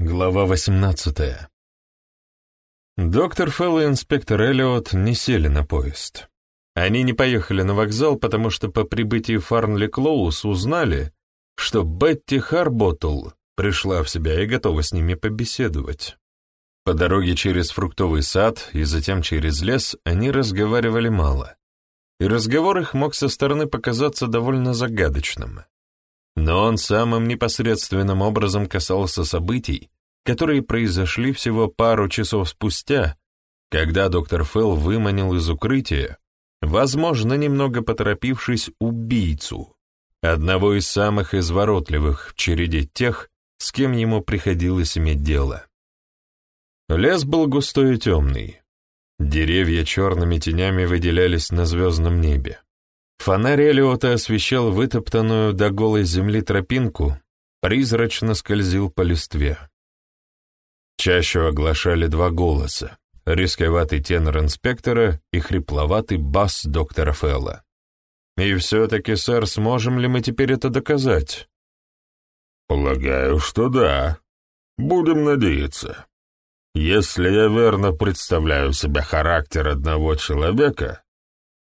Глава 18 Доктор Фелл и инспектор Эллиот не сели на поезд. Они не поехали на вокзал, потому что по прибытии Фарнли Клоус узнали, что Бетти Харботтл пришла в себя и готова с ними побеседовать. По дороге через фруктовый сад и затем через лес они разговаривали мало, и разговор их мог со стороны показаться довольно загадочным но он самым непосредственным образом касался событий, которые произошли всего пару часов спустя, когда доктор Фелл выманил из укрытия, возможно, немного поторопившись, убийцу, одного из самых изворотливых в череде тех, с кем ему приходилось иметь дело. Лес был густой и темный. Деревья черными тенями выделялись на звездном небе. Фонарь Элиота освещал вытоптанную до голой земли тропинку, призрачно скользил по листве. Чаще оглашали два голоса — рисковатый тенор инспектора и хрипловатый бас доктора Фелла. «И все-таки, сэр, сможем ли мы теперь это доказать?» «Полагаю, что да. Будем надеяться. Если я верно представляю себе характер одного человека,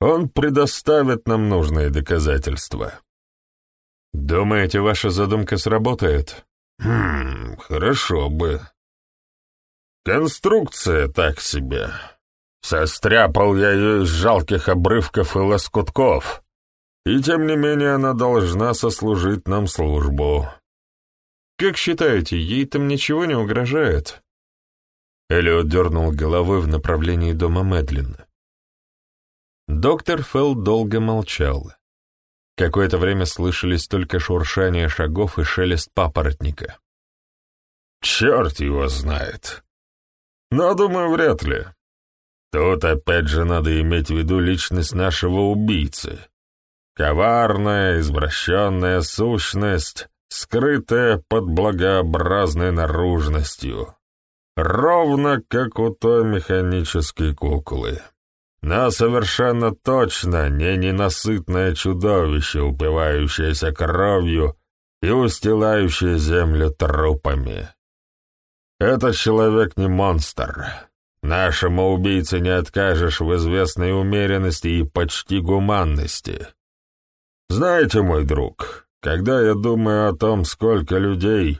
он предоставит нам нужные доказательства. Думаете, ваша задумка сработает? Хм, хорошо бы. Конструкция так себе. Состряпал я ее из жалких обрывков и лоскутков. И тем не менее она должна сослужить нам службу. Как считаете, ей там ничего не угрожает? Элиот дернул головой в направлении дома Мэдлина. Доктор Фелл долго молчал. Какое-то время слышались только шуршание шагов и шелест папоротника. «Черт его знает. Но, думаю, вряд ли. Тут опять же надо иметь в виду личность нашего убийцы. Коварная, извращенная сущность, скрытая под благообразной наружностью, ровно как у той механической куклы но совершенно точно не ненасытное чудовище, упивающееся кровью и устилающее землю трупами. Этот человек не монстр. Нашему убийце не откажешь в известной умеренности и почти гуманности. Знаете, мой друг, когда я думаю о том, сколько людей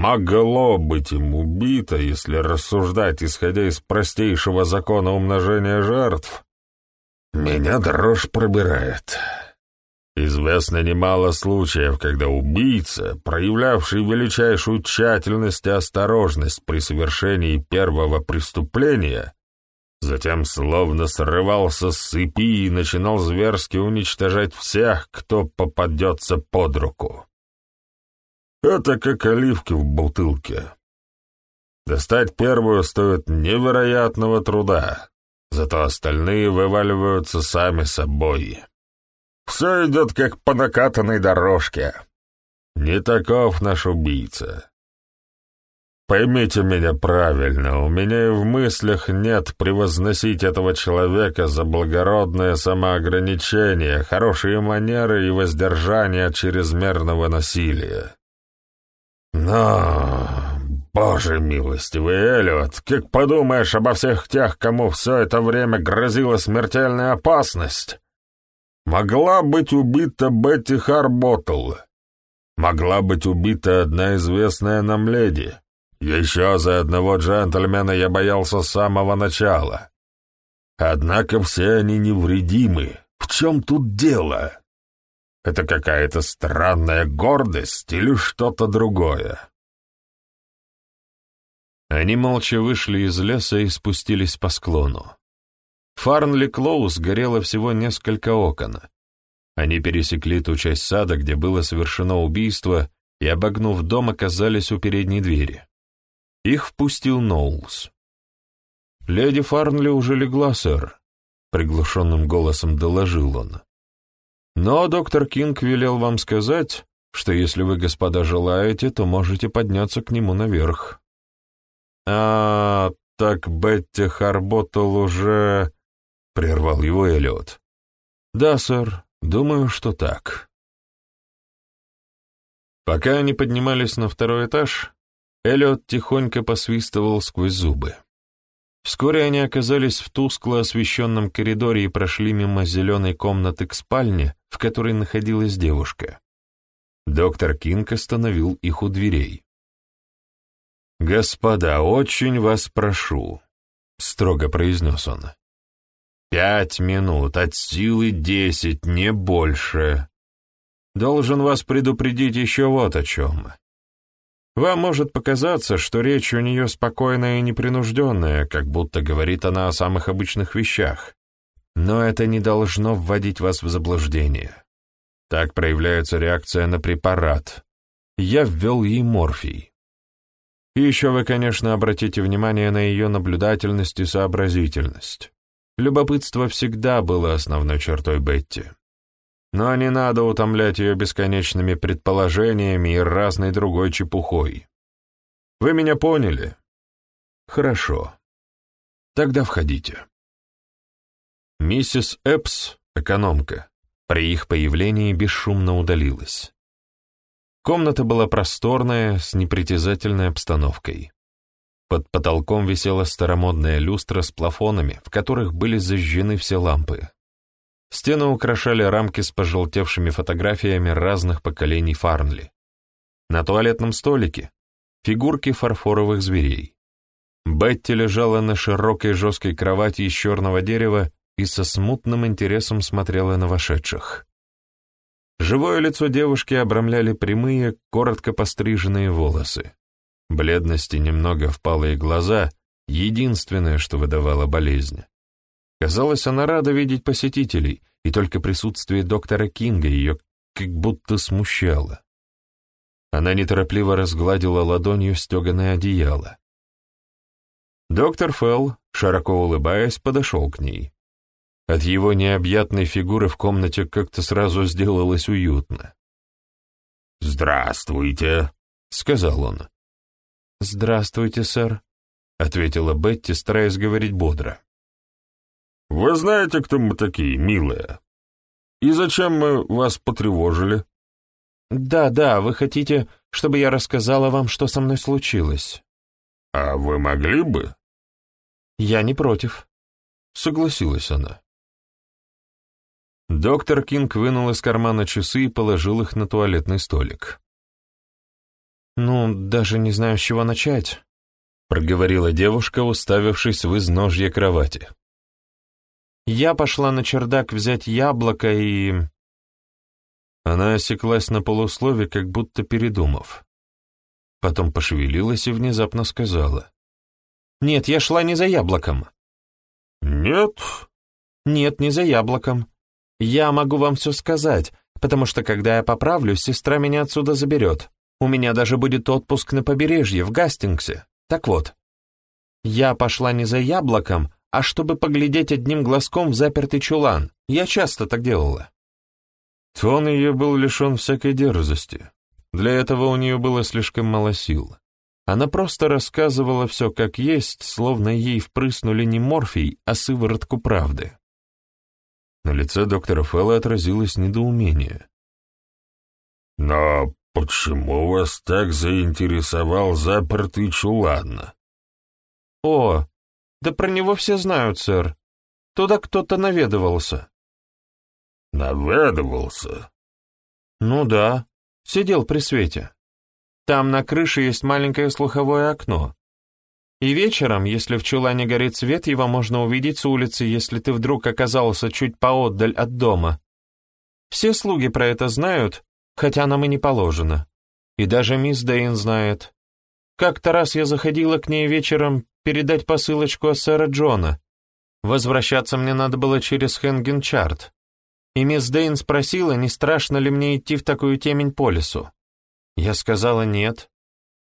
могло быть им убито, если рассуждать, исходя из простейшего закона умножения жертв, меня дрожь пробирает. Известно немало случаев, когда убийца, проявлявший величайшую тщательность и осторожность при совершении первого преступления, затем словно срывался с цепи и начинал зверски уничтожать всех, кто попадется под руку. Это как оливки в бутылке. Достать первую стоит невероятного труда, зато остальные вываливаются сами собой. Все идет как по накатанной дорожке. Не таков наш убийца. Поймите меня правильно, у меня и в мыслях нет превозносить этого человека за благородное самоограничение, хорошие манеры и воздержание от чрезмерного насилия. Но, боже милостивый, Эллиот, как подумаешь обо всех тех, кому все это время грозила смертельная опасность? Могла быть убита Бетти Харботтл. Могла быть убита одна известная нам леди. Еще за одного джентльмена я боялся с самого начала. Однако все они невредимы. В чем тут дело? Это какая-то странная гордость или что-то другое? Они молча вышли из леса и спустились по склону. Фарнли Клоус горело всего несколько окон. Они пересекли ту часть сада, где было совершено убийство, и, обогнув дом, оказались у передней двери. Их впустил Ноулс. «Леди Фарнли уже легла, сэр», — приглушенным голосом доложил он. Но доктор Кинг велел вам сказать, что если вы, господа, желаете, то можете подняться к нему наверх. А, так Бетти Харботтл уже... — прервал его Эллиот. «Да, сэр, думаю, что так». Пока они поднимались на второй этаж, Эллиот тихонько посвистывал сквозь зубы. Вскоре они оказались в тускло освещенном коридоре и прошли мимо зеленой комнаты к спальне, в которой находилась девушка. Доктор Кинг остановил их у дверей. «Господа, очень вас прошу», — строго произнес он. «Пять минут, от силы десять, не больше. Должен вас предупредить еще вот о чем. Вам может показаться, что речь у нее спокойная и непринужденная, как будто говорит она о самых обычных вещах. Но это не должно вводить вас в заблуждение. Так проявляется реакция на препарат. Я ввел ей морфий. И еще вы, конечно, обратите внимание на ее наблюдательность и сообразительность. Любопытство всегда было основной чертой Бетти. Но не надо утомлять ее бесконечными предположениями и разной другой чепухой. Вы меня поняли? Хорошо. Тогда входите. Миссис Эпс, экономка, при их появлении бесшумно удалилась. Комната была просторная, с непритязательной обстановкой. Под потолком висела старомодная люстра с плафонами, в которых были зажжены все лампы. Стены украшали рамки с пожелтевшими фотографиями разных поколений Фарнли. На туалетном столике — фигурки фарфоровых зверей. Бетти лежала на широкой жесткой кровати из черного дерева и со смутным интересом смотрела на вошедших. Живое лицо девушки обрамляли прямые, коротко постриженные волосы. Бледность и немного впалые глаза — единственное, что выдавало болезнь. Казалось, она рада видеть посетителей, и только присутствие доктора Кинга ее как будто смущало. Она неторопливо разгладила ладонью стеганое одеяло. Доктор Фелл, широко улыбаясь, подошел к ней. От его необъятной фигуры в комнате как-то сразу сделалось уютно. «Здравствуйте», — сказал он. «Здравствуйте, сэр», — ответила Бетти, стараясь говорить бодро. «Вы знаете, кто мы такие, милая? И зачем мы вас потревожили?» «Да, да, вы хотите, чтобы я рассказала вам, что со мной случилось?» «А вы могли бы?» «Я не против», — согласилась она. Доктор Кинг вынул из кармана часы и положил их на туалетный столик. «Ну, даже не знаю, с чего начать», — проговорила девушка, уставившись в изножье кровати. Я пошла на чердак взять яблоко и... Она осеклась на полуслове, как будто передумав. Потом пошевелилась и внезапно сказала. «Нет, я шла не за яблоком». «Нет?» «Нет, не за яблоком. Я могу вам все сказать, потому что, когда я поправлюсь, сестра меня отсюда заберет. У меня даже будет отпуск на побережье, в Гастингсе. Так вот, я пошла не за яблоком, а чтобы поглядеть одним глазком в запертый чулан. Я часто так делала». Тон ее был лишен всякой дерзости. Для этого у нее было слишком мало сил. Она просто рассказывала все как есть, словно ей впрыснули не морфий, а сыворотку правды. На лице доктора Фэлла отразилось недоумение. «Но почему вас так заинтересовал запертый чулан?» «О, да про него все знают, сэр. Туда кто-то наведывался». «Наведывался?» «Ну да, сидел при свете. Там на крыше есть маленькое слуховое окно. И вечером, если в чулане горит свет, его можно увидеть с улицы, если ты вдруг оказался чуть поотдаль от дома. Все слуги про это знают, хотя нам и не положено. И даже мисс Дэйн знает. Как-то раз я заходила к ней вечером передать посылочку от сэра Джона. Возвращаться мне надо было через Хенгенчарт. И мисс Дэйн спросила, не страшно ли мне идти в такую темень по лесу. Я сказала нет.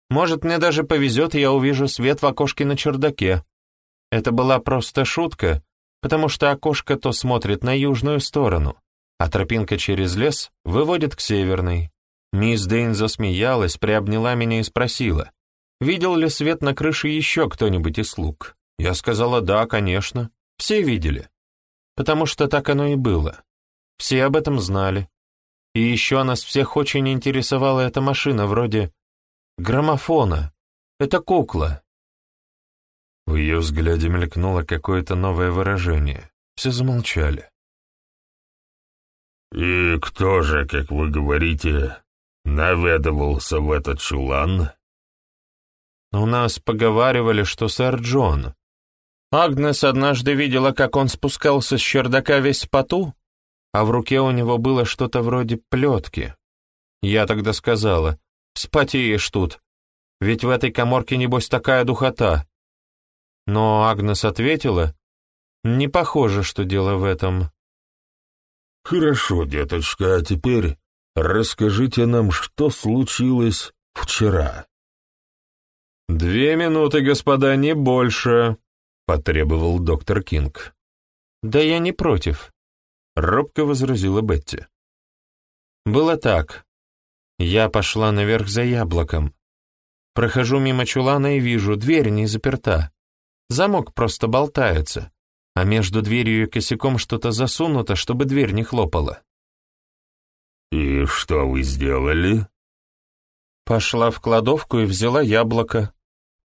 Может, мне даже повезет, я увижу свет в окошке на чердаке. Это была просто шутка, потому что окошко то смотрит на южную сторону, а тропинка через лес выводит к северной. Мисс Дэйн засмеялась, приобняла меня и спросила, видел ли свет на крыше еще кто-нибудь из слуг. Я сказала, да, конечно, все видели, потому что так оно и было. Все об этом знали. И еще нас всех очень интересовала эта машина, вроде граммофона, Это кукла». В ее взгляде мелькнуло какое-то новое выражение. Все замолчали. «И кто же, как вы говорите, наведывался в этот чулан?» «У нас поговаривали, что сэр Джон. Агнес однажды видела, как он спускался с чердака весь поту, а в руке у него было что-то вроде плетки. Я тогда сказала, «Вспотеешь тут, ведь в этой коморке, небось, такая духота». Но Агнес ответила, «Не похоже, что дело в этом». «Хорошо, деточка, а теперь расскажите нам, что случилось вчера». «Две минуты, господа, не больше», — потребовал доктор Кинг. «Да я не против», — робко возразила Бетти. «Было так. Я пошла наверх за яблоком. Прохожу мимо чулана и вижу, дверь не заперта. Замок просто болтается а между дверью и косяком что-то засунуто, чтобы дверь не хлопала. «И что вы сделали?» Пошла в кладовку и взяла яблоко.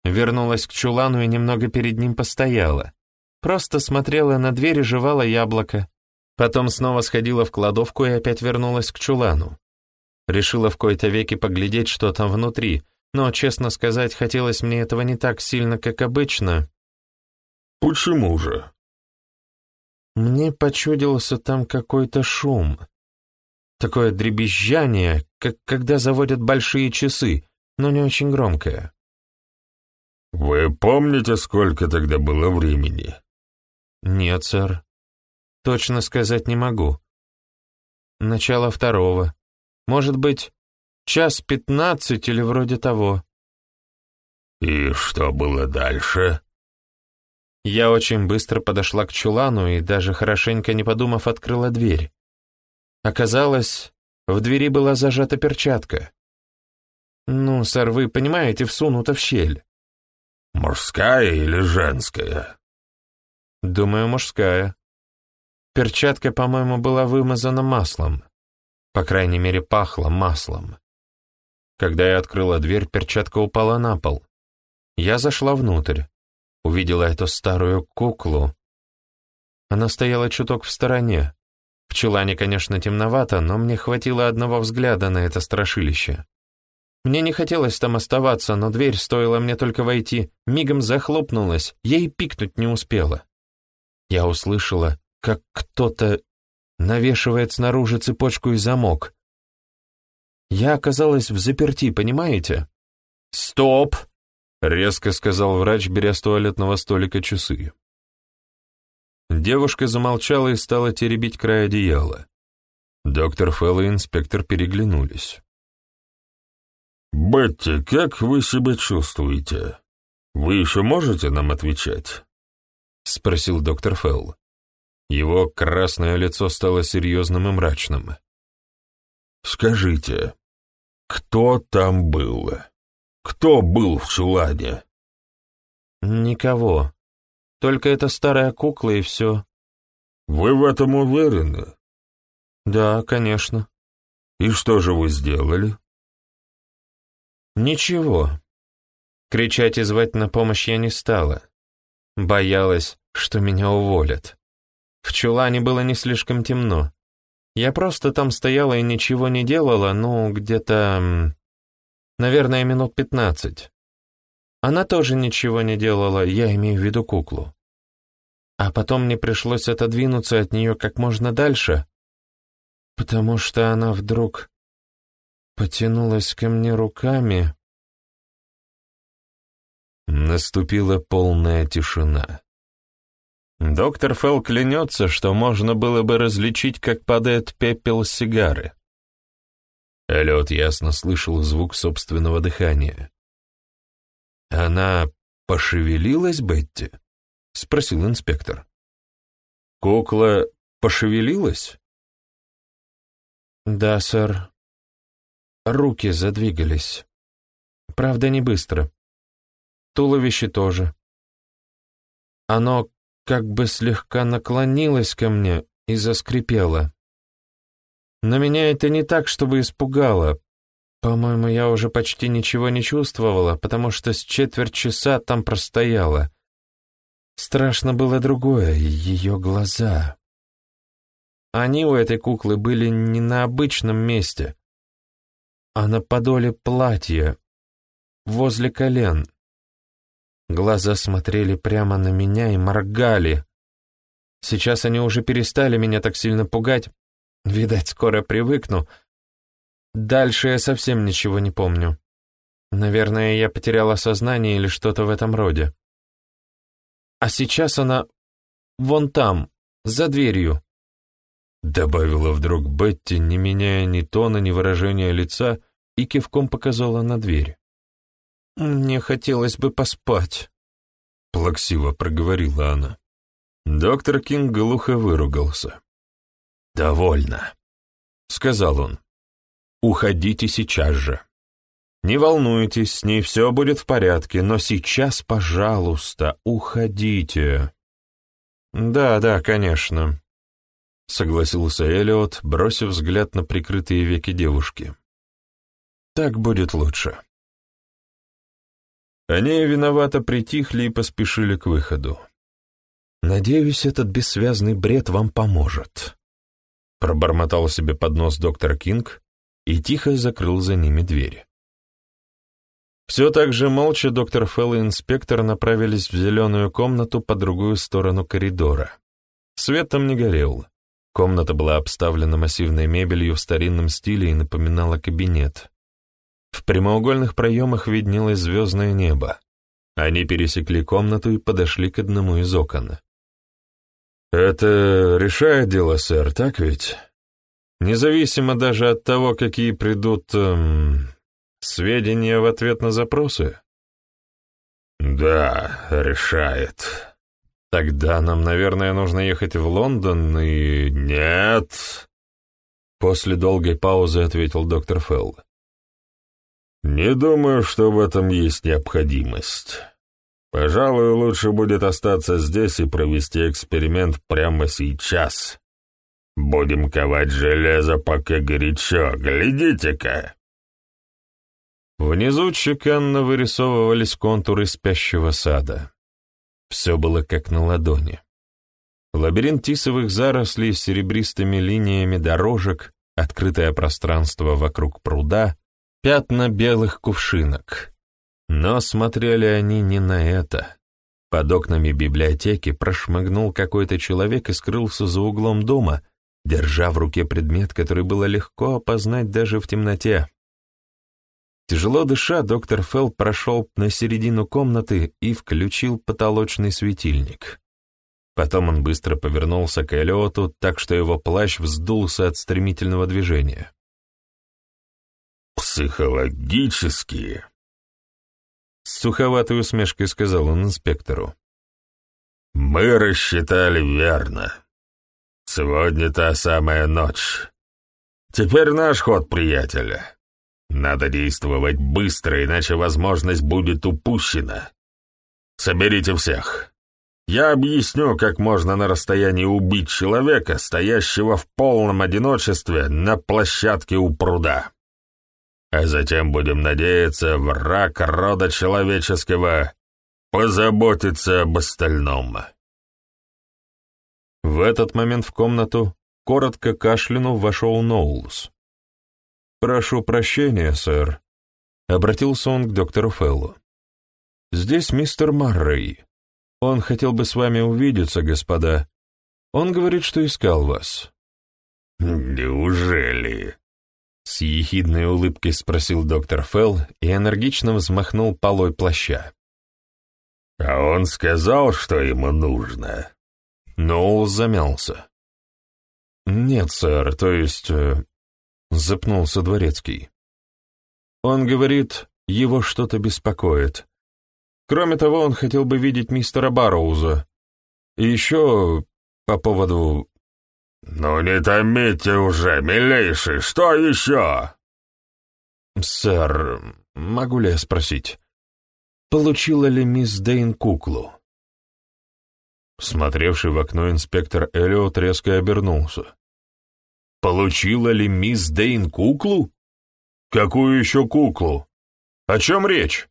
Вернулась к чулану и немного перед ним постояла. Просто смотрела на дверь и жевала яблоко. Потом снова сходила в кладовку и опять вернулась к чулану. Решила в кои-то веки поглядеть, что там внутри, но, честно сказать, хотелось мне этого не так сильно, как обычно. «Почему же?» Мне почудился там какой-то шум. Такое дребезжание, как когда заводят большие часы, но не очень громкое. «Вы помните, сколько тогда было времени?» «Нет, сэр. Точно сказать не могу. Начало второго. Может быть, час пятнадцать или вроде того». «И что было дальше?» Я очень быстро подошла к чулану и, даже хорошенько не подумав, открыла дверь. Оказалось, в двери была зажата перчатка. Ну, сэр, вы понимаете, всунута в щель. Мужская или женская? Думаю, мужская. Перчатка, по-моему, была вымазана маслом. По крайней мере, пахла маслом. Когда я открыла дверь, перчатка упала на пол. Я зашла внутрь увидела эту старую куклу. Она стояла чуток в стороне. В чулане, конечно, темновато, но мне хватило одного взгляда на это страшилище. Мне не хотелось там оставаться, но дверь, стоило мне только войти, мигом захлопнулась, ей пикнуть не успела. Я услышала, как кто-то навешивает снаружи цепочку и замок. Я оказалась в заперти, понимаете? «Стоп!» Резко сказал врач, беря с туалетного столика часы. Девушка замолчала и стала теребить край одеяла. Доктор Фелл и инспектор переглянулись. «Бетти, как вы себя чувствуете? Вы еще можете нам отвечать?» — спросил доктор Фелл. Его красное лицо стало серьезным и мрачным. «Скажите, кто там был?» Кто был в чулане? Никого. Только эта старая кукла и все. Вы в этом уверены? Да, конечно. И что же вы сделали? Ничего. Кричать и звать на помощь я не стала. Боялась, что меня уволят. В чулане было не слишком темно. Я просто там стояла и ничего не делала, ну, где-то Наверное, минут пятнадцать. Она тоже ничего не делала, я имею в виду куклу. А потом мне пришлось отодвинуться от нее как можно дальше, потому что она вдруг потянулась ко мне руками. Наступила полная тишина. Доктор Фелл клянется, что можно было бы различить, как падает пепел сигары. Эллиот ясно слышал звук собственного дыхания. «Она пошевелилась, Бетти?» — спросил инспектор. «Кукла пошевелилась?» «Да, сэр. Руки задвигались. Правда, не быстро. Туловище тоже. Оно как бы слегка наклонилось ко мне и заскрипело. Но меня это не так, чтобы испугало. По-моему, я уже почти ничего не чувствовала, потому что с четверть часа там простояла. Страшно было другое — ее глаза. Они у этой куклы были не на обычном месте, а на подоле платья, возле колен. Глаза смотрели прямо на меня и моргали. Сейчас они уже перестали меня так сильно пугать. Видать, скоро привыкну. Дальше я совсем ничего не помню. Наверное, я потеряла сознание или что-то в этом роде. А сейчас она вон там, за дверью. Добавила вдруг Бетти, не меняя ни тона, ни выражения лица, и кивком показала на дверь. «Мне хотелось бы поспать», — плаксиво проговорила она. Доктор Кинг глухо выругался. «Довольно», — сказал он. «Уходите сейчас же. Не волнуйтесь, с ней все будет в порядке, но сейчас, пожалуйста, уходите». «Да, да, конечно», — согласился Элиот, бросив взгляд на прикрытые веки девушки. «Так будет лучше». Они виновато притихли и поспешили к выходу. «Надеюсь, этот бессвязный бред вам поможет», — пробормотал себе под нос доктор Кинг и тихо закрыл за ними двери. Все так же молча доктор Фелл и инспектор направились в зеленую комнату по другую сторону коридора. Свет там не горел. Комната была обставлена массивной мебелью в старинном стиле и напоминала кабинет. В прямоугольных проемах виднелось звездное небо. Они пересекли комнату и подошли к одному из окон. «Это решает дело, сэр, так ведь? Независимо даже от того, какие придут эм, сведения в ответ на запросы?» «Да, решает», Тогда нам, наверное, нужно ехать в Лондон и... Нет. После долгой паузы ответил доктор Фелл. Не думаю, что в этом есть необходимость. Пожалуй, лучше будет остаться здесь и провести эксперимент прямо сейчас. Будем ковать железо, пока горячо. Глядите-ка. Внизу чеканно вырисовывались контуры спящего сада. Все было как на ладони. Лабиринт тисовых зарослей с серебристыми линиями дорожек, открытое пространство вокруг пруда, пятна белых кувшинок. Но смотрели они не на это. Под окнами библиотеки прошмыгнул какой-то человек и скрылся за углом дома, держа в руке предмет, который было легко опознать даже в темноте. Тяжело дыша, доктор Фелл прошел на середину комнаты и включил потолочный светильник. Потом он быстро повернулся к Эллиоту, так что его плащ вздулся от стремительного движения. «Психологически», — с суховатой усмешкой сказал он инспектору. «Мы рассчитали верно. Сегодня та самая ночь. Теперь наш ход, приятеля. Надо действовать быстро, иначе возможность будет упущена. Соберите всех. Я объясню, как можно на расстоянии убить человека, стоящего в полном одиночестве на площадке у пруда. А затем будем надеяться, враг рода человеческого позаботится об остальном. В этот момент в комнату, коротко кашлянув, вошел Ноулс. «Прошу прощения, сэр», — обратился он к доктору Феллу. «Здесь мистер Маррей. Он хотел бы с вами увидеться, господа. Он говорит, что искал вас». «Неужели?» С ехидной улыбкой спросил доктор Фелл и энергично взмахнул полой плаща. «А он сказал, что ему нужно?» Ноул замялся. «Нет, сэр, то есть э, запнулся дворецкий. Он говорит, его что-то беспокоит. Кроме того, он хотел бы видеть мистера Барроуза. И еще по поводу... «Ну не томите уже, милейший, что еще?» «Сэр, могу ли я спросить, получила ли мисс Дейн куклу?» Смотревший в окно инспектор Эллиот резко обернулся. Получила ли мисс Дейн куклу? Какую еще куклу? О чем речь?»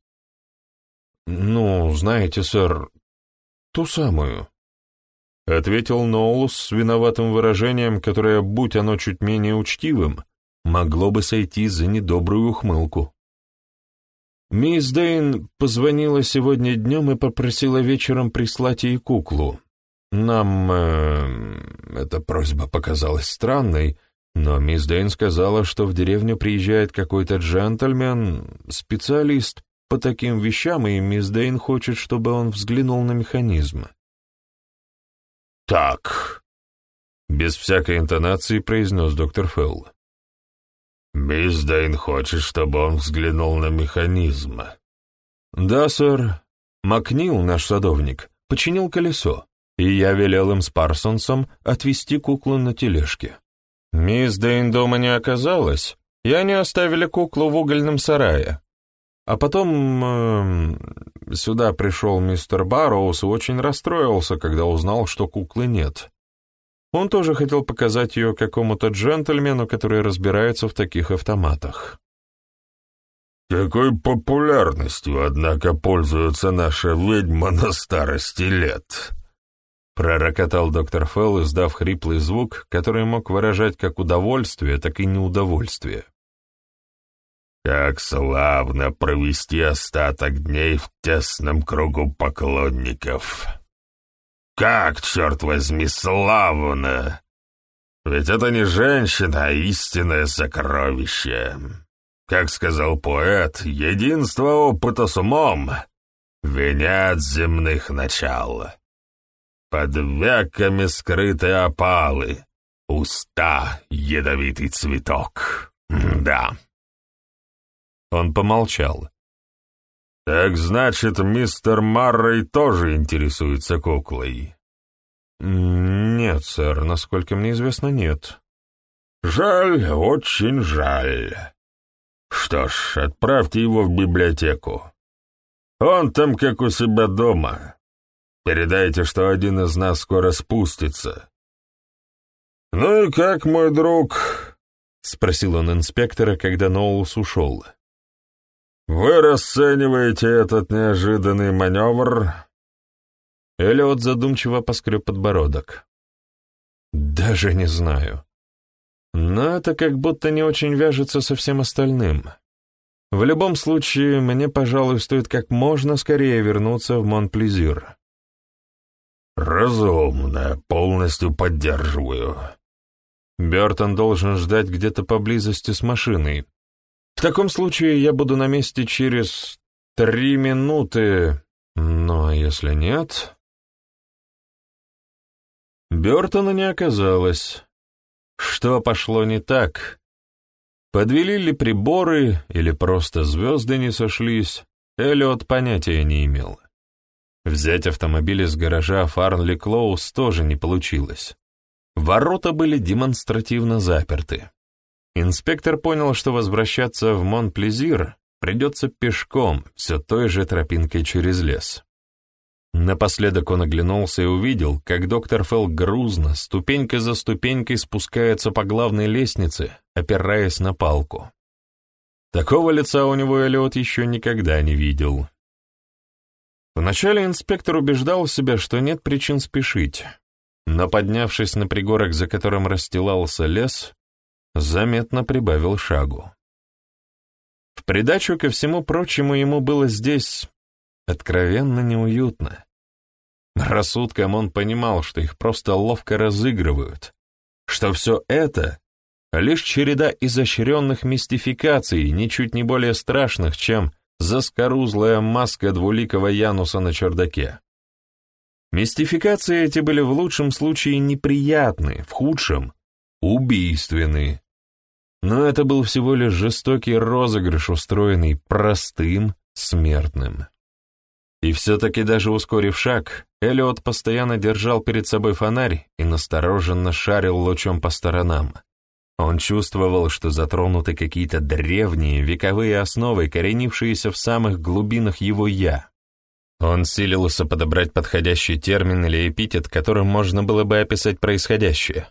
«Ну, знаете, сэр, ту самую», — ответил Ноулс с виноватым выражением, которое, будь оно чуть менее учтивым, могло бы сойти за недобрую ухмылку. Мисс Дейн позвонила сегодня днем и попросила вечером прислать ей куклу. Нам э, эта просьба показалась странной, но мисс Дейн сказала, что в деревню приезжает какой-то джентльмен, специалист по таким вещам, и мисс Дейн хочет, чтобы он взглянул на механизм. «Так», — без всякой интонации произнес доктор Фелл. «Мисс Дейн хочет, чтобы он взглянул на механизм». «Да, сэр. Макнил, наш садовник, починил колесо, и я велел им с Парсонсом отвезти куклу на тележке. Мисс Дейн дома не оказалась, и они оставили куклу в угольном сарае. А потом э, сюда пришел мистер Барроуз и очень расстроился, когда узнал, что куклы нет. Он тоже хотел показать ее какому-то джентльмену, который разбирается в таких автоматах. «Какой популярностью, однако, пользуется наша ведьма на старости лет!» Пророкотал доктор Фелл, издав хриплый звук, который мог выражать как удовольствие, так и неудовольствие. «Как славно провести остаток дней в тесном кругу поклонников!» «Как, черт возьми, славно! Ведь это не женщина, а истинное сокровище!» Как сказал поэт, единство опыта с умом — венец земных начал. Под веками скрыты опалы, уста — ядовитый цветок. Да. Он помолчал. «Так значит, мистер Маррой тоже интересуется куклой?» «Нет, сэр, насколько мне известно, нет». «Жаль, очень жаль. Что ж, отправьте его в библиотеку. Он там как у себя дома. Передайте, что один из нас скоро спустится. «Ну и как, мой друг?» — спросил он инспектора, когда Ноулс ушел. «Вы расцениваете этот неожиданный маневр?» Эллиот задумчиво поскреб подбородок. «Даже не знаю. Но это как будто не очень вяжется со всем остальным. В любом случае, мне, пожалуй, стоит как можно скорее вернуться в Монплезир. «Разумно, полностью поддерживаю». Бертон должен ждать где-то поблизости с машиной. В таком случае я буду на месте через три минуты, но если нет... Бертона не оказалось. Что пошло не так? Подвели ли приборы или просто звезды не сошлись, Эллиот понятия не имел. Взять автомобиль из гаража Фарнли Клоус тоже не получилось. Ворота были демонстративно заперты. Инспектор понял, что возвращаться в Монплезир придется пешком, все той же тропинкой через лес. Напоследок он оглянулся и увидел, как доктор Фелл грузно, ступенька за ступенькой спускается по главной лестнице, опираясь на палку. Такого лица у него Эллиот еще никогда не видел. Вначале инспектор убеждал себя, что нет причин спешить, но, поднявшись на пригорок, за которым расстилался лес, заметно прибавил шагу. В придачу ко всему прочему ему было здесь откровенно неуютно. Рассудком он понимал, что их просто ловко разыгрывают, что все это — лишь череда изощренных мистификаций, ничуть не более страшных, чем заскорузлая маска двуликого Януса на чердаке. Мистификации эти были в лучшем случае неприятны, в худшем — убийственны. Но это был всего лишь жестокий розыгрыш, устроенный простым смертным. И все-таки даже ускорив шаг, Эллиот постоянно держал перед собой фонарь и настороженно шарил лучом по сторонам. Он чувствовал, что затронуты какие-то древние, вековые основы, коренившиеся в самых глубинах его «я». Он силился подобрать подходящий термин или эпитет, которым можно было бы описать происходящее.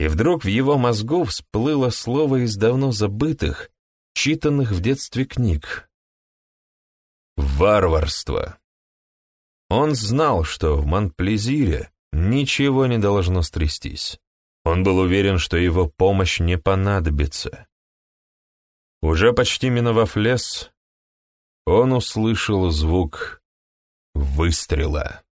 И вдруг в его мозгу всплыло слово из давно забытых, читанных в детстве книг. Варварство. Он знал, что в Монтплезире ничего не должно стрястись. Он был уверен, что его помощь не понадобится. Уже почти миновав лес, он услышал звук выстрела.